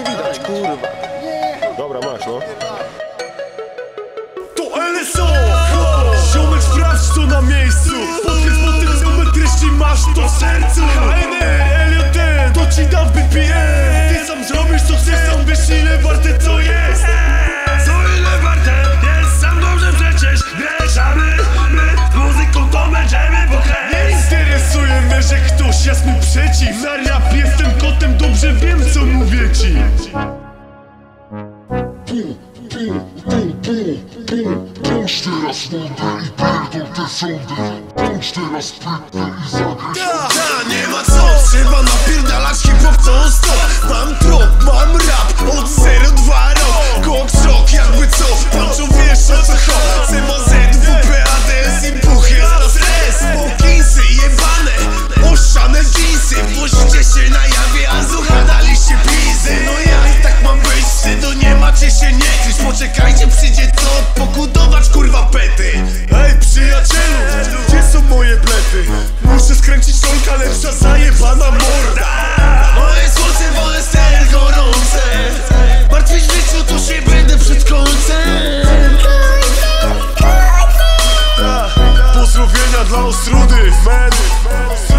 nie widać, kurwa. Dobra, masz, no. To LSO! Ziomek sprawdź to na miejscu! Podkreś potencjometr, jeśli masz to w sercu! HNL, LJT, to ci dam BPM! Ty sam zrobisz co chcesz, sam wiesz ile warte co jest! Co ile warte jest, sam dobrze przecież wiesz, a my, my muzyką to będziemy pokres! Nie interesuje mnie, że ktoś jest jasny przeciw! Na rap jestem kotem, dobrze wiem co Don't stare us wonder, и перед он те сонды Don't stare us pretty, Poczekajcie, przyjdzie co pokutować kurwa pety. Ej przyjacielu, gdzie są moje blety? Muszę skręcić tonka, lepsza zajebana morda. Moje słońce, wolę ser gorące. Martwić w życiu, to się będę przed końcem. Tak, pozdrowienia dla Ostrudy, Feny